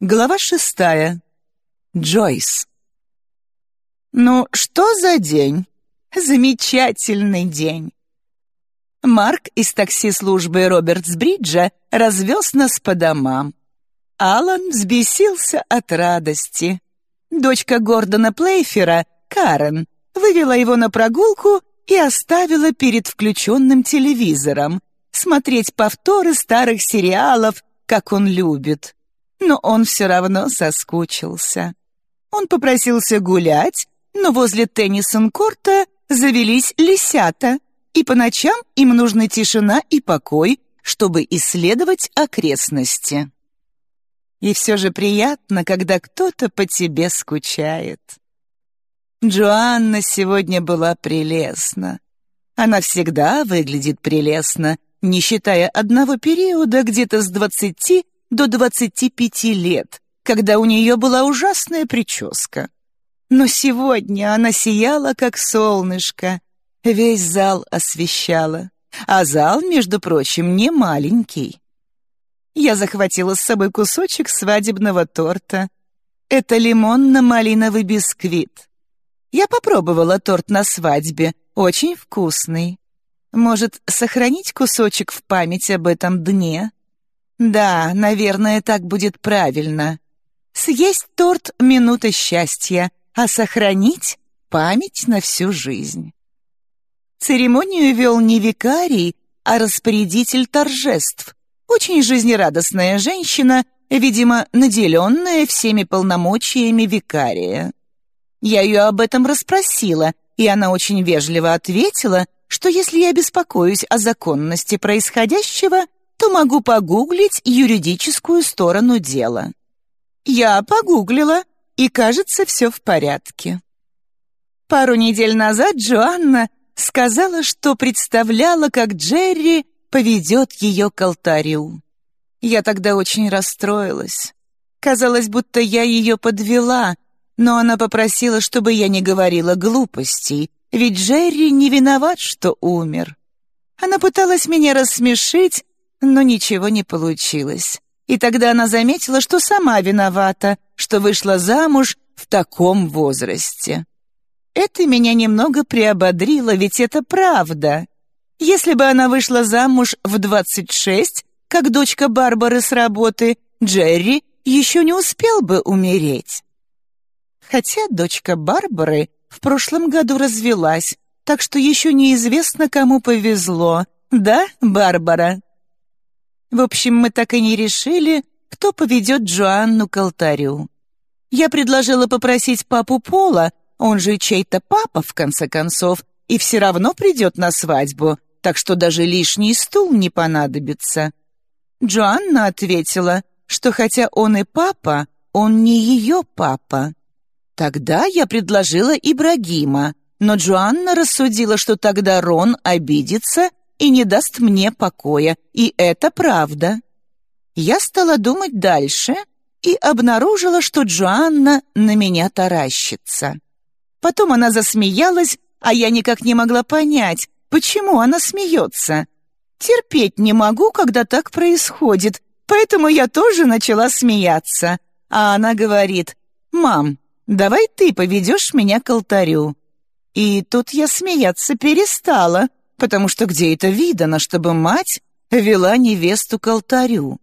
Глава шестая. Джойс. Ну, что за день? Замечательный день. Марк из такси-службы Робертсбриджа развез нас по домам. Алан взбесился от радости. Дочка Гордона Плейфера, Карен, вывела его на прогулку и оставила перед включенным телевизором смотреть повторы старых сериалов, как он любит но он все равно соскучился. Он попросился гулять, но возле теннисон-корта завелись лисята, и по ночам им нужны тишина и покой, чтобы исследовать окрестности. И все же приятно, когда кто-то по тебе скучает. Джоанна сегодня была прелестна. Она всегда выглядит прелестно, не считая одного периода где-то с двадцати до 25 лет, когда у нее была ужасная прическа. Но сегодня она сияла, как солнышко, весь зал освещала. А зал, между прочим, не маленький. Я захватила с собой кусочек свадебного торта. Это лимонно-малиновый бисквит. Я попробовала торт на свадьбе, очень вкусный. Может, сохранить кусочек в память об этом дне? Да, наверное, так будет правильно. Съесть торт — минута счастья, а сохранить — память на всю жизнь. Церемонию вел не викарий, а распорядитель торжеств. Очень жизнерадостная женщина, видимо, наделенная всеми полномочиями викария. Я ее об этом расспросила, и она очень вежливо ответила, что если я беспокоюсь о законности происходящего, то могу погуглить юридическую сторону дела. Я погуглила, и, кажется, все в порядке. Пару недель назад Джоанна сказала, что представляла, как Джерри поведет ее к алтарю. Я тогда очень расстроилась. Казалось, будто я ее подвела, но она попросила, чтобы я не говорила глупостей, ведь Джерри не виноват, что умер. Она пыталась меня рассмешить, но ничего не получилось. И тогда она заметила, что сама виновата, что вышла замуж в таком возрасте. Это меня немного приободрило, ведь это правда. Если бы она вышла замуж в 26, как дочка Барбары с работы, Джерри еще не успел бы умереть. Хотя дочка Барбары в прошлом году развелась, так что еще неизвестно, кому повезло. Да, Барбара? В общем, мы так и не решили, кто поведет Джоанну к алтарю. Я предложила попросить папу Пола, он же чей-то папа, в конце концов, и все равно придет на свадьбу, так что даже лишний стул не понадобится. Джоанна ответила, что хотя он и папа, он не ее папа. Тогда я предложила Ибрагима, но Джоанна рассудила, что тогда Рон обидится и не даст мне покоя, и это правда. Я стала думать дальше и обнаружила, что Джоанна на меня таращится. Потом она засмеялась, а я никак не могла понять, почему она смеется. Терпеть не могу, когда так происходит, поэтому я тоже начала смеяться. А она говорит, «Мам, давай ты поведешь меня к алтарю». И тут я смеяться перестала, потому что где это видано, чтобы мать вела невесту к алтарю?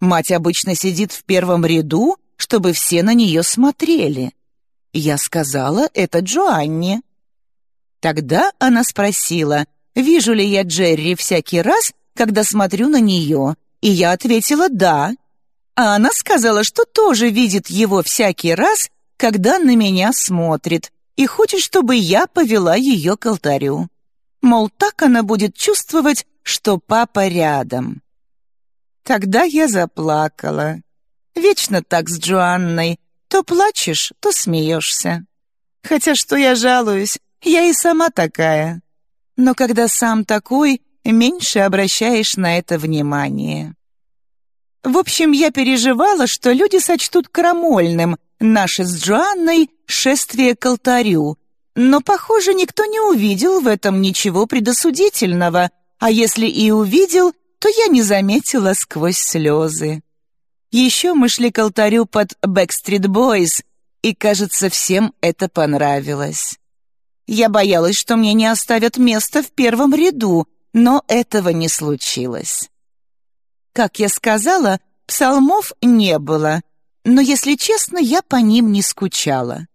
Мать обычно сидит в первом ряду, чтобы все на нее смотрели. Я сказала это Джоанне. Тогда она спросила, вижу ли я Джерри всякий раз, когда смотрю на нее, и я ответила «да». А она сказала, что тоже видит его всякий раз, когда на меня смотрит, и хочет, чтобы я повела ее к алтарю. Мол, так она будет чувствовать, что папа рядом. Тогда я заплакала. Вечно так с Джоанной. То плачешь, то смеешься. Хотя что я жалуюсь, я и сама такая. Но когда сам такой, меньше обращаешь на это внимание. В общем, я переживала, что люди сочтут крамольным наше с Джоанной шествие к алтарю, но, похоже, никто не увидел в этом ничего предосудительного, а если и увидел, то я не заметила сквозь слезы. Еще мы шли к алтарю под Backstreet Boys, и, кажется, всем это понравилось. Я боялась, что мне не оставят место в первом ряду, но этого не случилось. Как я сказала, псалмов не было, но, если честно, я по ним не скучала.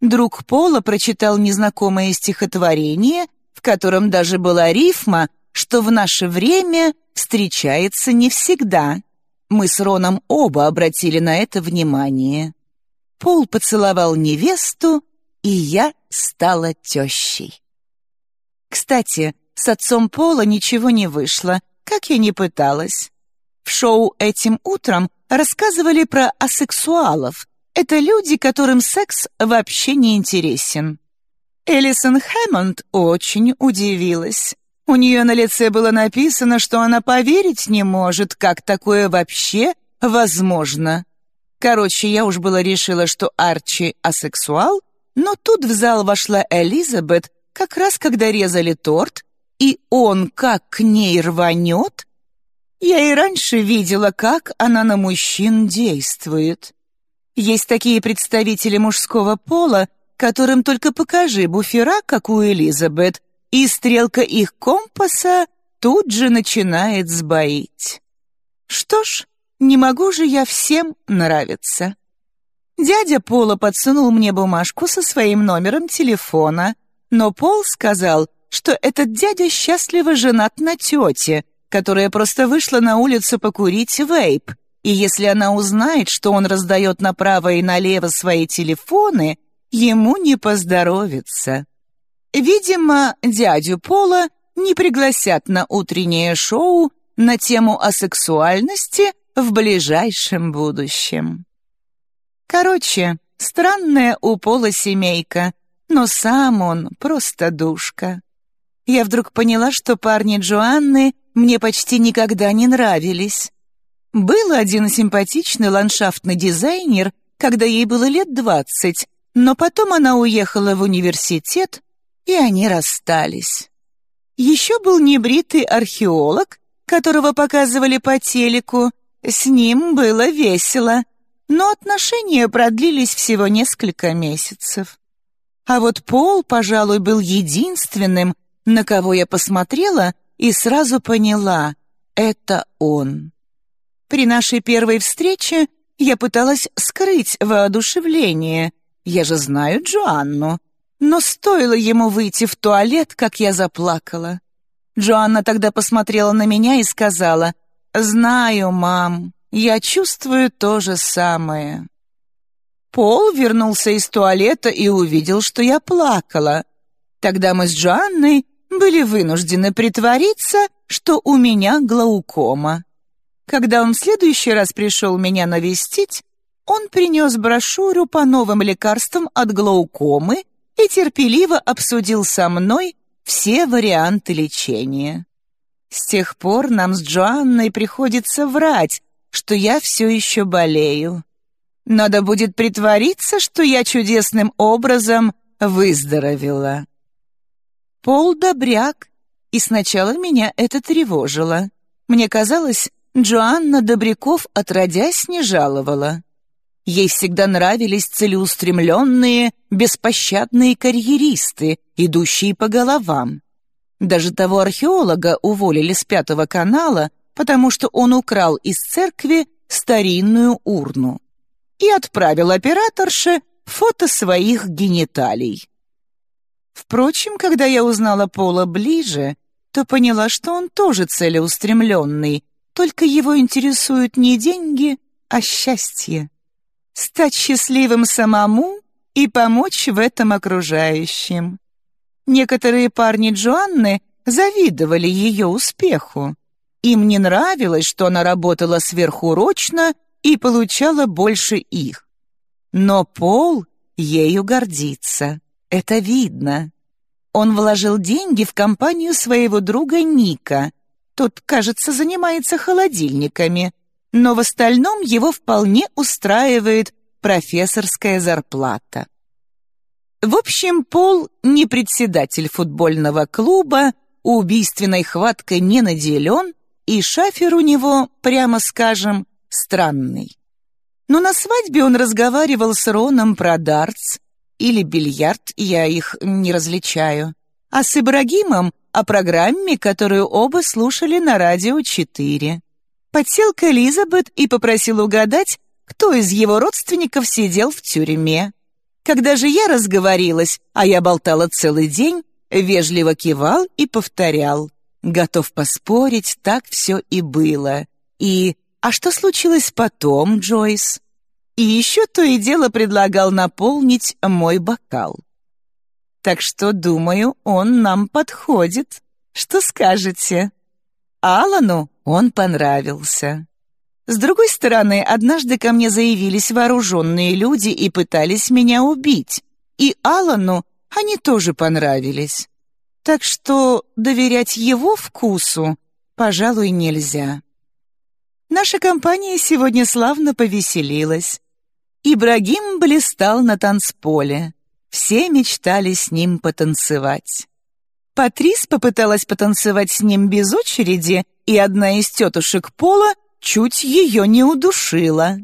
Друг Пола прочитал незнакомое стихотворение, в котором даже была рифма, что в наше время встречается не всегда. Мы с Роном оба обратили на это внимание. Пол поцеловал невесту, и я стала тещей. Кстати, с отцом Пола ничего не вышло, как я не пыталась. В шоу этим утром рассказывали про асексуалов. Это люди, которым секс вообще не интересен. Элисон Хэммонд очень удивилась. У нее на лице было написано, что она поверить не может, как такое вообще возможно. Короче, я уж было решила, что Арчи асексуал, но тут в зал вошла Элизабет, как раз когда резали торт, и он как к ней рванет. Я и раньше видела, как она на мужчин действует. Есть такие представители мужского пола, которым только покажи буфера, как у Элизабет, и стрелка их компаса тут же начинает сбоить. Что ж, не могу же я всем нравиться. Дядя Пола подсунул мне бумажку со своим номером телефона, но Пол сказал, что этот дядя счастливо женат на тете, которая просто вышла на улицу покурить вейп, и если она узнает, что он раздает направо и налево свои телефоны, ему не поздоровится. Видимо, дядю Пола не пригласят на утреннее шоу на тему асексуальности в ближайшем будущем. Короче, странная у Пола семейка, но сам он просто душка. Я вдруг поняла, что парни Джоанны мне почти никогда не нравились. Был один симпатичный ландшафтный дизайнер, когда ей было лет двадцать, но потом она уехала в университет, и они расстались. Еще был небритый археолог, которого показывали по телеку, с ним было весело, но отношения продлились всего несколько месяцев. А вот Пол, пожалуй, был единственным, на кого я посмотрела и сразу поняла — это он. При нашей первой встрече я пыталась скрыть воодушевление. Я же знаю Джоанну. Но стоило ему выйти в туалет, как я заплакала. Джоанна тогда посмотрела на меня и сказала — «Знаю, мам, я чувствую то же самое». Пол вернулся из туалета и увидел, что я плакала. Тогда мы с Джоанной были вынуждены притвориться, что у меня глаукома. Когда он в следующий раз пришел меня навестить, он принес брошюру по новым лекарствам от глаукомы и терпеливо обсудил со мной все варианты лечения. С тех пор нам с Джоанной приходится врать, что я все еще болею. Надо будет притвориться, что я чудесным образом выздоровела. Пол добряк, и сначала меня это тревожило. Мне казалось, Джоанна Добряков отродясь не жаловала. Ей всегда нравились целеустремленные, беспощадные карьеристы, идущие по головам. Даже того археолога уволили с Пятого канала, потому что он украл из церкви старинную урну и отправил операторше фото своих гениталий. Впрочем, когда я узнала Пола ближе, то поняла, что он тоже целеустремленный, только его интересуют не деньги, а счастье. Стать счастливым самому и помочь в этом окружающим. Некоторые парни Джоанны завидовали ее успеху. Им не нравилось, что она работала сверхурочно и получала больше их. Но Пол ею гордится. Это видно. Он вложил деньги в компанию своего друга Ника. Тот, кажется, занимается холодильниками, но в остальном его вполне устраивает профессорская зарплата. В общем, Пол не председатель футбольного клуба, убийственной хваткой не наделен, и шафер у него, прямо скажем, странный. Но на свадьбе он разговаривал с Роном про дартс или бильярд, я их не различаю, а с Ибрагимом о программе, которую оба слушали на радио 4. Подсел к Элизабет и попросил угадать, кто из его родственников сидел в тюрьме. Когда же я разговорилась, а я болтала целый день, вежливо кивал и повторял. Готов поспорить, так все и было. И «А что случилось потом, Джойс?» И еще то и дело предлагал наполнить мой бокал. Так что, думаю, он нам подходит. Что скажете? Алану он понравился. С другой стороны, однажды ко мне заявились вооруженные люди и пытались меня убить. И Алану они тоже понравились. Так что доверять его вкусу, пожалуй, нельзя. Наша компания сегодня славно повеселилась. Ибрагим блистал на танцполе. Все мечтали с ним потанцевать. Патрис попыталась потанцевать с ним без очереди, и одна из тетушек Пола чуть ее не удушила.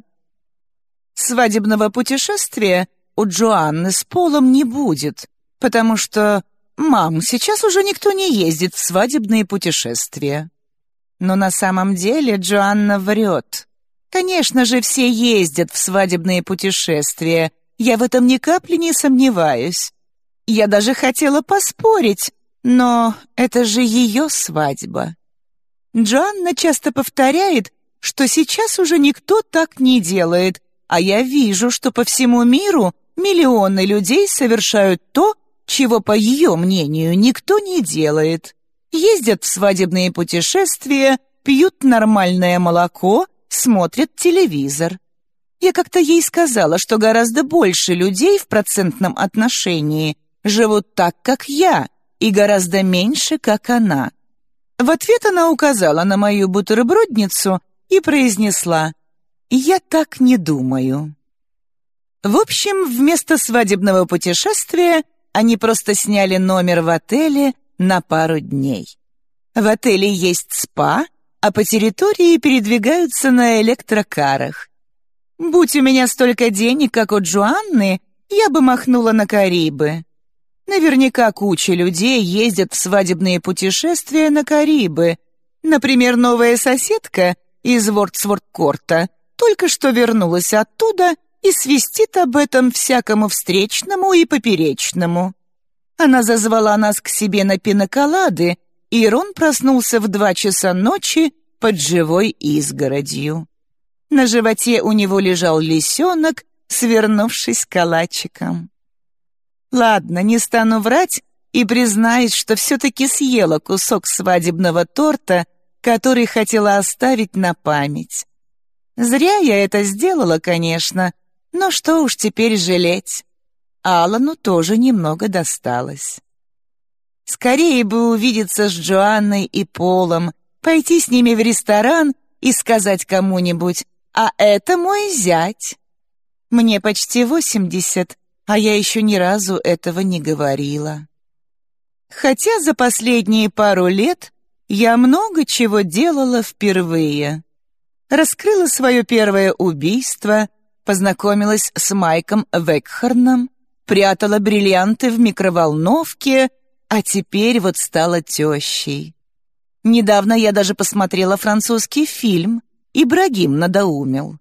Свадебного путешествия у Джоанны с Полом не будет, потому что, мам, сейчас уже никто не ездит в свадебные путешествия. Но на самом деле Джоанна врет. Конечно же, все ездят в свадебные путешествия, я в этом ни капли не сомневаюсь. Я даже хотела поспорить, но это же ее свадьба. Джоанна часто повторяет, что сейчас уже никто так не делает, а я вижу, что по всему миру миллионы людей совершают то, чего, по ее мнению, никто не делает. Ездят в свадебные путешествия, пьют нормальное молоко, смотрят телевизор. Я как-то ей сказала, что гораздо больше людей в процентном отношении живут так, как я, и гораздо меньше, как она. В ответ она указала на мою бутербродницу и произнесла «Я так не думаю». В общем, вместо свадебного путешествия они просто сняли номер в отеле на пару дней. В отеле есть спа, а по территории передвигаются на электрокарах. Будь у меня столько денег, как у Джоанны, я бы махнула на Карибы. Наверняка куча людей ездят в свадебные путешествия на Карибы. Например, новая соседка из Вордсвордкорта только что вернулась оттуда и свистит об этом всякому встречному и поперечному. Она зазвала нас к себе на пиноколады, и Рон проснулся в два часа ночи под живой изгородью. На животе у него лежал лисенок, свернувшись калачиком. Ладно, не стану врать и признаюсь, что все-таки съела кусок свадебного торта, который хотела оставить на память. Зря я это сделала, конечно, но что уж теперь жалеть. Алану тоже немного досталось. Скорее бы увидеться с Джоанной и Полом, пойти с ними в ресторан и сказать кому-нибудь «А это мой зять». Мне почти восемьдесят, а я еще ни разу этого не говорила. Хотя за последние пару лет я много чего делала впервые. Раскрыла свое первое убийство, познакомилась с Майком Векхарном, прятала бриллианты в микроволновке, а теперь вот стала тещей. Недавно я даже посмотрела французский фильм «Ибрагим надоумил».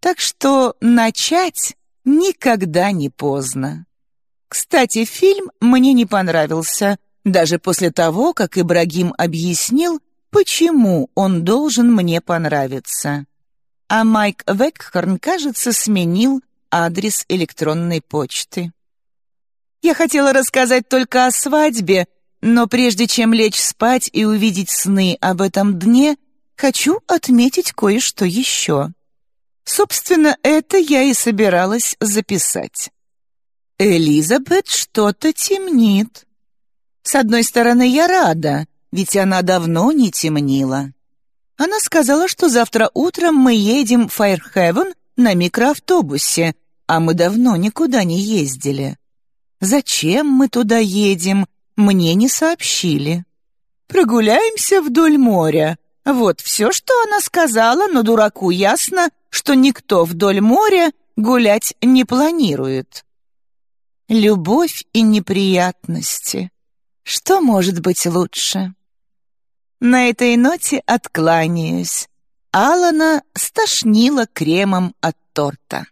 Так что начать Никогда не поздно. Кстати, фильм мне не понравился, даже после того, как Ибрагим объяснил, почему он должен мне понравиться. А Майк Векхорн, кажется, сменил адрес электронной почты. Я хотела рассказать только о свадьбе, но прежде чем лечь спать и увидеть сны об этом дне, хочу отметить кое-что еще. Собственно, это я и собиралась записать. Элизабет что-то темнит. С одной стороны, я рада, ведь она давно не темнила. Она сказала, что завтра утром мы едем в Файрхевен на микроавтобусе, а мы давно никуда не ездили. Зачем мы туда едем, мне не сообщили. Прогуляемся вдоль моря, Вот все, что она сказала, но дураку ясно, что никто вдоль моря гулять не планирует. Любовь и неприятности. Что может быть лучше? На этой ноте откланяюсь. Алана стошнила кремом от торта.